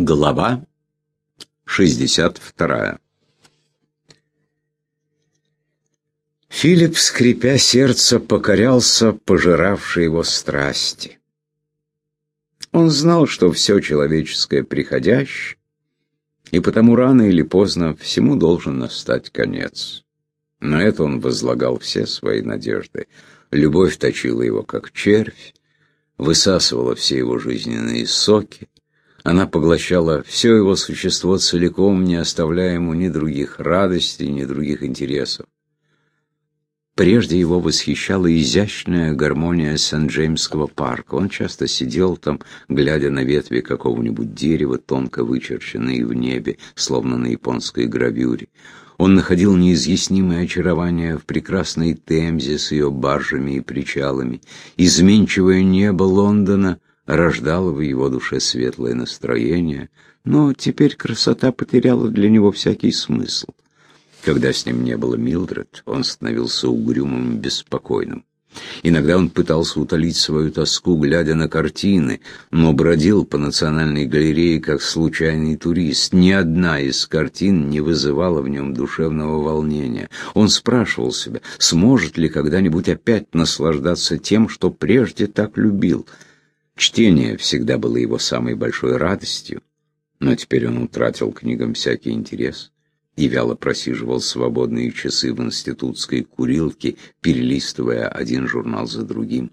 Глава 62 Филипп, скрипя сердце, покорялся пожиравшей его страсти. Он знал, что все человеческое приходящее, и потому рано или поздно всему должен настать конец. На это он возлагал все свои надежды. Любовь точила его, как червь, высасывала все его жизненные соки, она поглощала все его существо целиком, не оставляя ему ни других радостей, ни других интересов. Прежде его восхищала изящная гармония Сент-Джеймского парка. Он часто сидел там, глядя на ветви какого-нибудь дерева, тонко вычерченные в небе, словно на японской гравюре. Он находил неизъяснимое очарование в прекрасной Темзе с ее баржами и причалами. Изменчивое небо Лондона рождало в его душе светлое настроение, но теперь красота потеряла для него всякий смысл. Когда с ним не было Милдред, он становился угрюмым и беспокойным. Иногда он пытался утолить свою тоску, глядя на картины, но бродил по национальной галерее как случайный турист. Ни одна из картин не вызывала в нем душевного волнения. Он спрашивал себя, сможет ли когда-нибудь опять наслаждаться тем, что прежде так любил — Чтение всегда было его самой большой радостью, но теперь он утратил книгам всякий интерес и вяло просиживал свободные часы в институтской курилке, перелистывая один журнал за другим.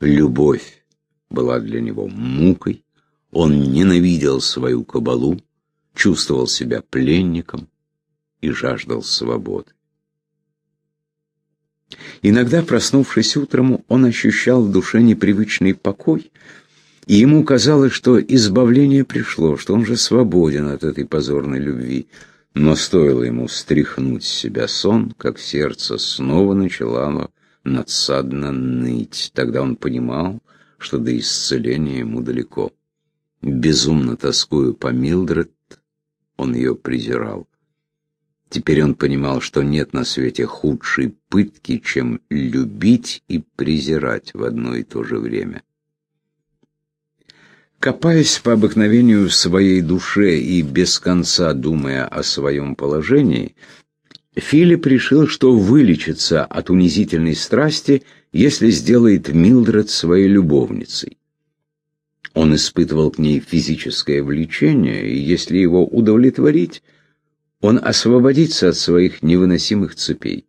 Любовь была для него мукой, он ненавидел свою кабалу, чувствовал себя пленником и жаждал свободы. Иногда, проснувшись утром, он ощущал в душе непривычный покой, и ему казалось, что избавление пришло, что он же свободен от этой позорной любви. Но стоило ему стряхнуть с себя сон, как сердце снова начало надсадно ныть. Тогда он понимал, что до исцеления ему далеко. Безумно тоскую по Милдред, он ее презирал. Теперь он понимал, что нет на свете худшей пытки, чем любить и презирать в одно и то же время. Копаясь по обыкновению в своей душе и без конца думая о своем положении, Филипп решил, что вылечится от унизительной страсти, если сделает Милдред своей любовницей. Он испытывал к ней физическое влечение, и если его удовлетворить, он освободится от своих невыносимых цепей.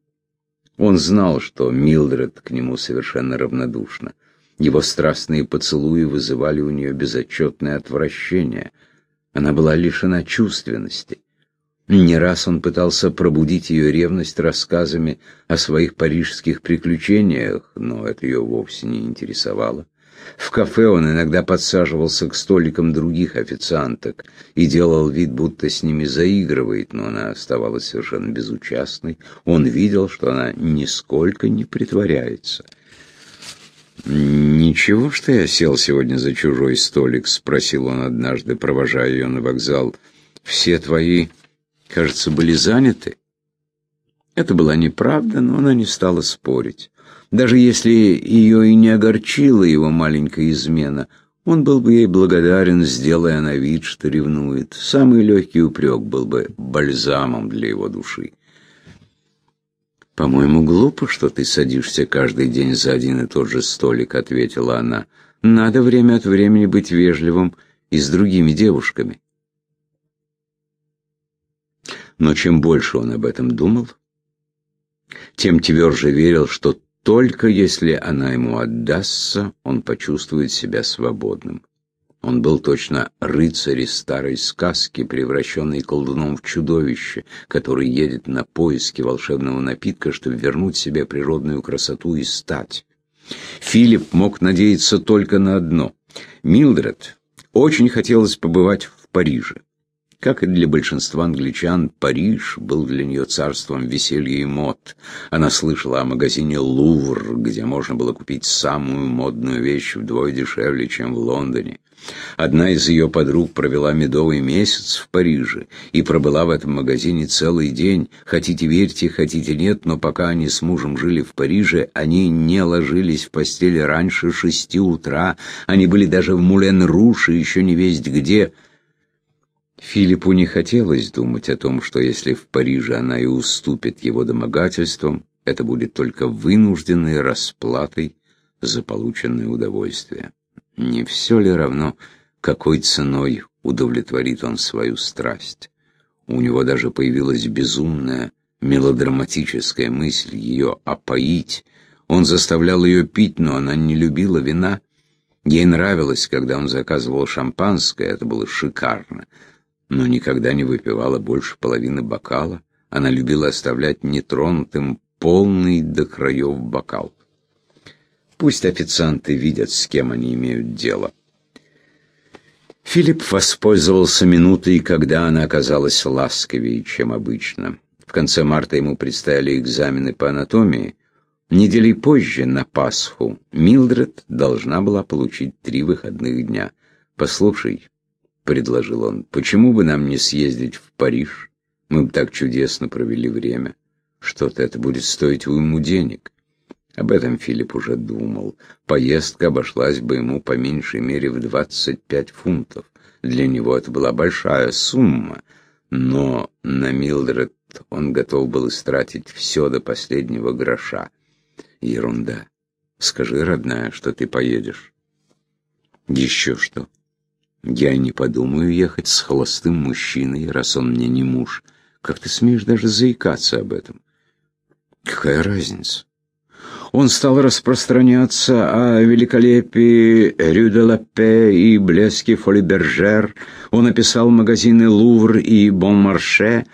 Он знал, что Милдред к нему совершенно равнодушна. Его страстные поцелуи вызывали у нее безотчетное отвращение. Она была лишена чувственности. Не раз он пытался пробудить ее ревность рассказами о своих парижских приключениях, но это ее вовсе не интересовало. В кафе он иногда подсаживался к столикам других официанток и делал вид, будто с ними заигрывает, но она оставалась совершенно безучастной. Он видел, что она нисколько не притворяется. «Ничего, что я сел сегодня за чужой столик?» — спросил он однажды, провожая ее на вокзал. «Все твои, кажется, были заняты?» Это была неправда, но она не стала спорить. Даже если ее и не огорчила его маленькая измена, он был бы ей благодарен, сделая на вид, что ревнует. Самый легкий упрек был бы бальзамом для его души. «По-моему, глупо, что ты садишься каждый день за один и тот же столик», — ответила она. «Надо время от времени быть вежливым и с другими девушками». Но чем больше он об этом думал, тем тверже верил, что только если она ему отдастся, он почувствует себя свободным. Он был точно рыцарь из старой сказки, превращенный колдуном в чудовище, который едет на поиски волшебного напитка, чтобы вернуть себе природную красоту и стать. Филипп мог надеяться только на одно. Милдред очень хотелось побывать в Париже. Как и для большинства англичан, Париж был для нее царством веселья и мод. Она слышала о магазине «Лувр», где можно было купить самую модную вещь вдвое дешевле, чем в Лондоне. Одна из ее подруг провела медовый месяц в Париже и пробыла в этом магазине целый день. Хотите верьте, хотите нет, но пока они с мужем жили в Париже, они не ложились в постели раньше шести утра. Они были даже в Мулен-Руш и еще не весть где – Филиппу не хотелось думать о том, что если в Париже она и уступит его домогательствам, это будет только вынужденной расплатой за полученное удовольствие. Не все ли равно, какой ценой удовлетворит он свою страсть? У него даже появилась безумная, мелодраматическая мысль ее опоить. Он заставлял ее пить, но она не любила вина. Ей нравилось, когда он заказывал шампанское, это было шикарно, но никогда не выпивала больше половины бокала. Она любила оставлять нетронутым полный до краев бокал. Пусть официанты видят, с кем они имеют дело. Филипп воспользовался минутой, когда она оказалась ласковее, чем обычно. В конце марта ему предстояли экзамены по анатомии. Недели позже, на Пасху, Милдред должна была получить три выходных дня. «Послушай», — предложил он, — «почему бы нам не съездить в Париж? Мы бы так чудесно провели время. Что-то это будет стоить уйму денег». Об этом Филипп уже думал. Поездка обошлась бы ему по меньшей мере в 25 фунтов. Для него это была большая сумма, но на Милдред он готов был истратить все до последнего гроша. Ерунда. Скажи, родная, что ты поедешь. Еще что? Я не подумаю ехать с холостым мужчиной, раз он мне не муж. Как ты смеешь даже заикаться об этом? Какая разница? Он стал распространяться о великолепии Рю де Лапе и блеске Фолибержер. Он описал магазины Лувр и Бон-Марше.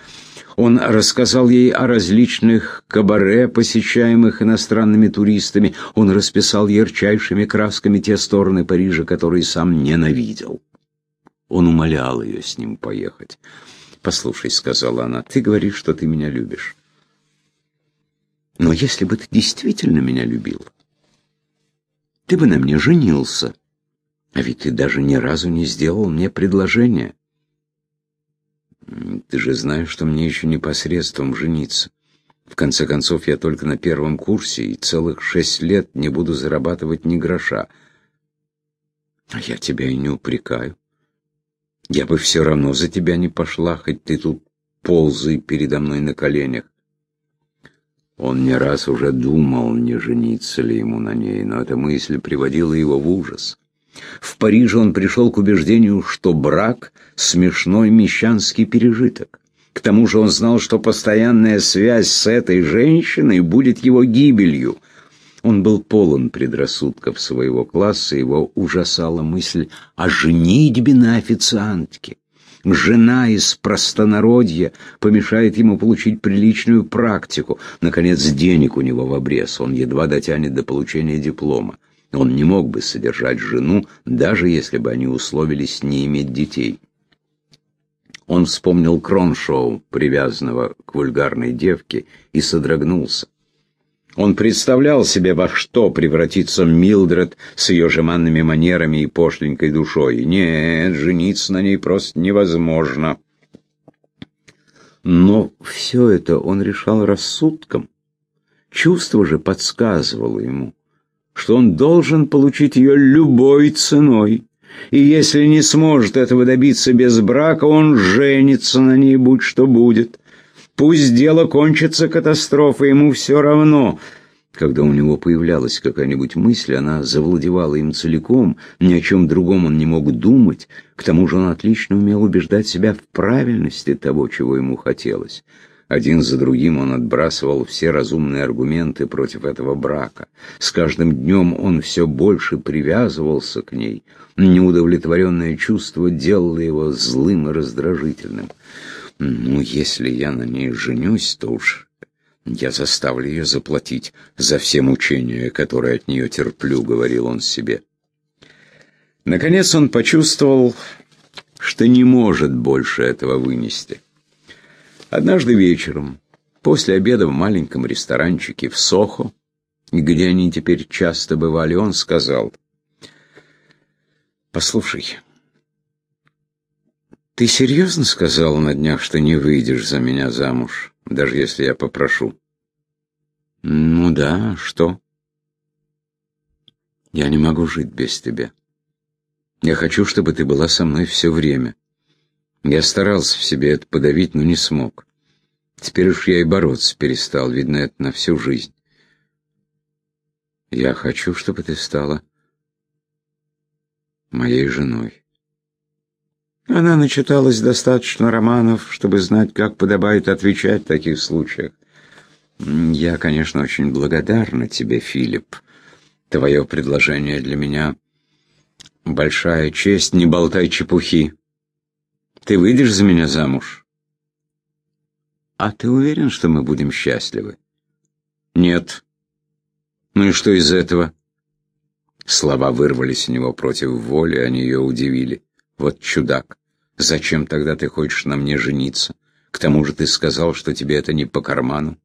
Он рассказал ей о различных кабаре, посещаемых иностранными туристами. Он расписал ярчайшими красками те стороны Парижа, которые сам ненавидел. Он умолял ее с ним поехать. «Послушай», — сказала она, — «ты говоришь, что ты меня любишь. Но если бы ты действительно меня любил, ты бы на мне женился. А ведь ты даже ни разу не сделал мне предложение. Ты же знаешь, что мне еще непосредством жениться. В конце концов, я только на первом курсе и целых шесть лет не буду зарабатывать ни гроша. А я тебя и не упрекаю. Я бы все равно за тебя не пошла, хоть ты тут ползай передо мной на коленях. Он не раз уже думал, не жениться ли ему на ней, но эта мысль приводила его в ужас. В Париже он пришел к убеждению, что брак — смешной мещанский пережиток. К тому же он знал, что постоянная связь с этой женщиной будет его гибелью. Он был полон предрассудков своего класса, его ужасала мысль о женитьбе на официантке. Жена из простонародья помешает ему получить приличную практику. Наконец, денег у него в обрез, он едва дотянет до получения диплома. Он не мог бы содержать жену, даже если бы они условились не иметь детей. Он вспомнил Кроншоу, привязанного к вульгарной девке, и содрогнулся. Он представлял себе, во что превратится Милдред с ее жеманными манерами и пошленькой душой. Нет, жениться на ней просто невозможно. Но все это он решал рассудком. Чувство же подсказывало ему, что он должен получить ее любой ценой. И если не сможет этого добиться без брака, он женится на ней, будь что будет. Пусть дело кончится катастрофой, ему все равно. Когда у него появлялась какая-нибудь мысль, она завладевала им целиком, ни о чем другом он не мог думать. К тому же он отлично умел убеждать себя в правильности того, чего ему хотелось. Один за другим он отбрасывал все разумные аргументы против этого брака. С каждым днем он все больше привязывался к ней. Неудовлетворенное чувство делало его злым и раздражительным. Ну, если я на ней женюсь, то уж я заставлю ее заплатить за все мучения, которые от нее терплю, говорил он себе. Наконец он почувствовал, что не может больше этого вынести. Однажды вечером, после обеда в маленьком ресторанчике в Сохо, где они теперь часто бывали, он сказал, «Послушай, «Ты серьезно сказал на днях, что не выйдешь за меня замуж, даже если я попрошу?» «Ну да, что?» «Я не могу жить без тебя. Я хочу, чтобы ты была со мной все время. Я старался в себе это подавить, но не смог. Теперь уж я и бороться перестал, видно, это на всю жизнь. Я хочу, чтобы ты стала моей женой. Она начиталась достаточно романов, чтобы знать, как подобает отвечать в таких случаях. Я, конечно, очень благодарна тебе, Филипп. Твое предложение для меня большая честь, не болтай чепухи. Ты выйдешь за меня замуж? А ты уверен, что мы будем счастливы? Нет. Ну и что из этого? Слова вырвались у него против воли, они ее удивили. Вот чудак. Зачем тогда ты хочешь на мне жениться? К тому же ты сказал, что тебе это не по карману.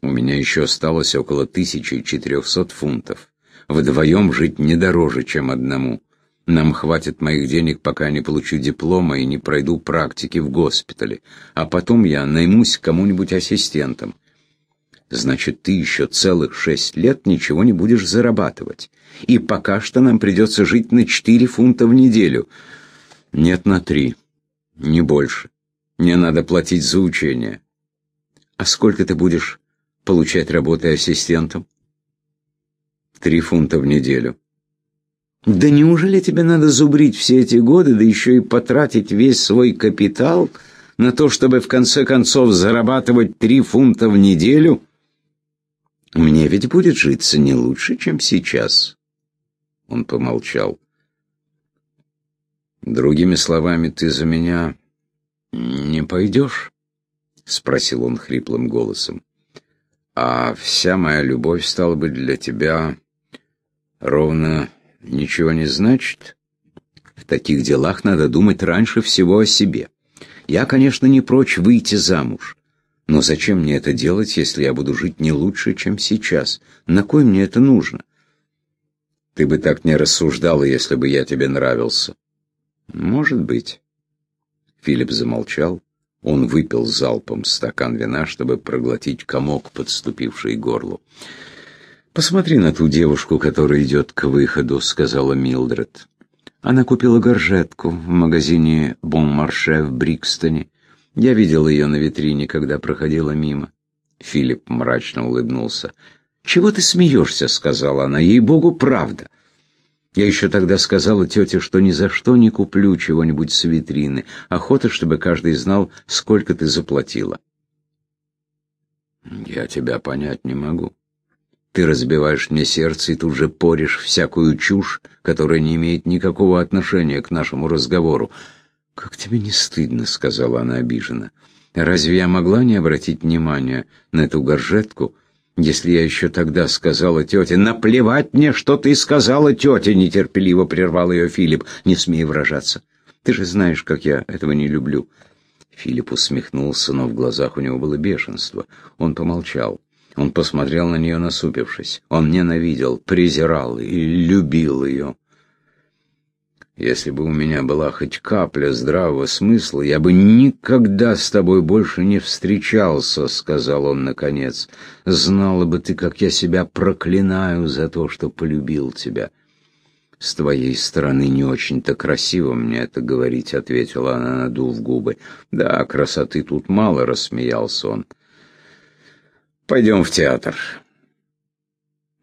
У меня еще осталось около 1400 фунтов. Вдвоем жить не дороже, чем одному. Нам хватит моих денег, пока не получу диплома и не пройду практики в госпитале. А потом я наймусь кому-нибудь ассистентом. Значит, ты еще целых шесть лет ничего не будешь зарабатывать. И пока что нам придется жить на четыре фунта в неделю. Нет, на три. Не больше. Мне надо платить за учение. А сколько ты будешь получать работой ассистентом? Три фунта в неделю. Да неужели тебе надо зубрить все эти годы, да еще и потратить весь свой капитал на то, чтобы в конце концов зарабатывать три фунта в неделю? Мне ведь будет житься не лучше, чем сейчас. Он помолчал. Другими словами, ты за меня не пойдешь? Спросил он хриплым голосом. А вся моя любовь стала бы для тебя ровно ничего не значит? В таких делах надо думать раньше всего о себе. Я, конечно, не прочь выйти замуж. Но зачем мне это делать, если я буду жить не лучше, чем сейчас? На кой мне это нужно? Ты бы так не рассуждала, если бы я тебе нравился. «Может быть». Филипп замолчал. Он выпил залпом стакан вина, чтобы проглотить комок, подступивший к горлу. «Посмотри на ту девушку, которая идет к выходу», — сказала Милдред. Она купила горжетку в магазине «Бон-Марше» в Брикстоне. Я видел ее на витрине, когда проходила мимо. Филипп мрачно улыбнулся. «Чего ты смеешься?» — сказала она. «Ей-богу, правда. Я еще тогда сказала тете, что ни за что не куплю чего-нибудь с витрины. Охота, чтобы каждый знал, сколько ты заплатила. Я тебя понять не могу. Ты разбиваешь мне сердце и тут же поришь всякую чушь, которая не имеет никакого отношения к нашему разговору. «Как тебе не стыдно?» — сказала она обиженно. «Разве я могла не обратить внимания на эту горжетку?» Если я еще тогда сказала тете, наплевать мне, что ты сказала тете, нетерпеливо прервал ее Филипп, не смей выражаться. Ты же знаешь, как я этого не люблю. Филипп усмехнулся, но в глазах у него было бешенство. Он помолчал. Он посмотрел на нее, насупившись. Он ненавидел, презирал и любил ее. Если бы у меня была хоть капля здравого смысла, я бы никогда с тобой больше не встречался, — сказал он наконец. Знала бы ты, как я себя проклинаю за то, что полюбил тебя. С твоей стороны не очень-то красиво мне это говорить, — ответила она, надув губы. Да, красоты тут мало, — рассмеялся он. Пойдем в театр.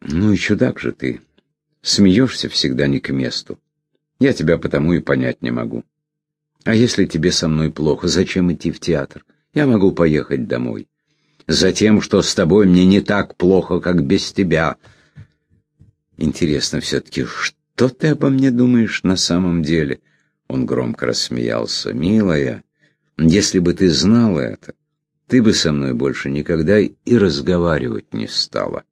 Ну и чудак же ты. Смеешься всегда не к месту. Я тебя потому и понять не могу. А если тебе со мной плохо, зачем идти в театр? Я могу поехать домой. Затем, что с тобой мне не так плохо, как без тебя. Интересно все-таки, что ты обо мне думаешь на самом деле? Он громко рассмеялся. Милая, если бы ты знала это, ты бы со мной больше никогда и разговаривать не стала.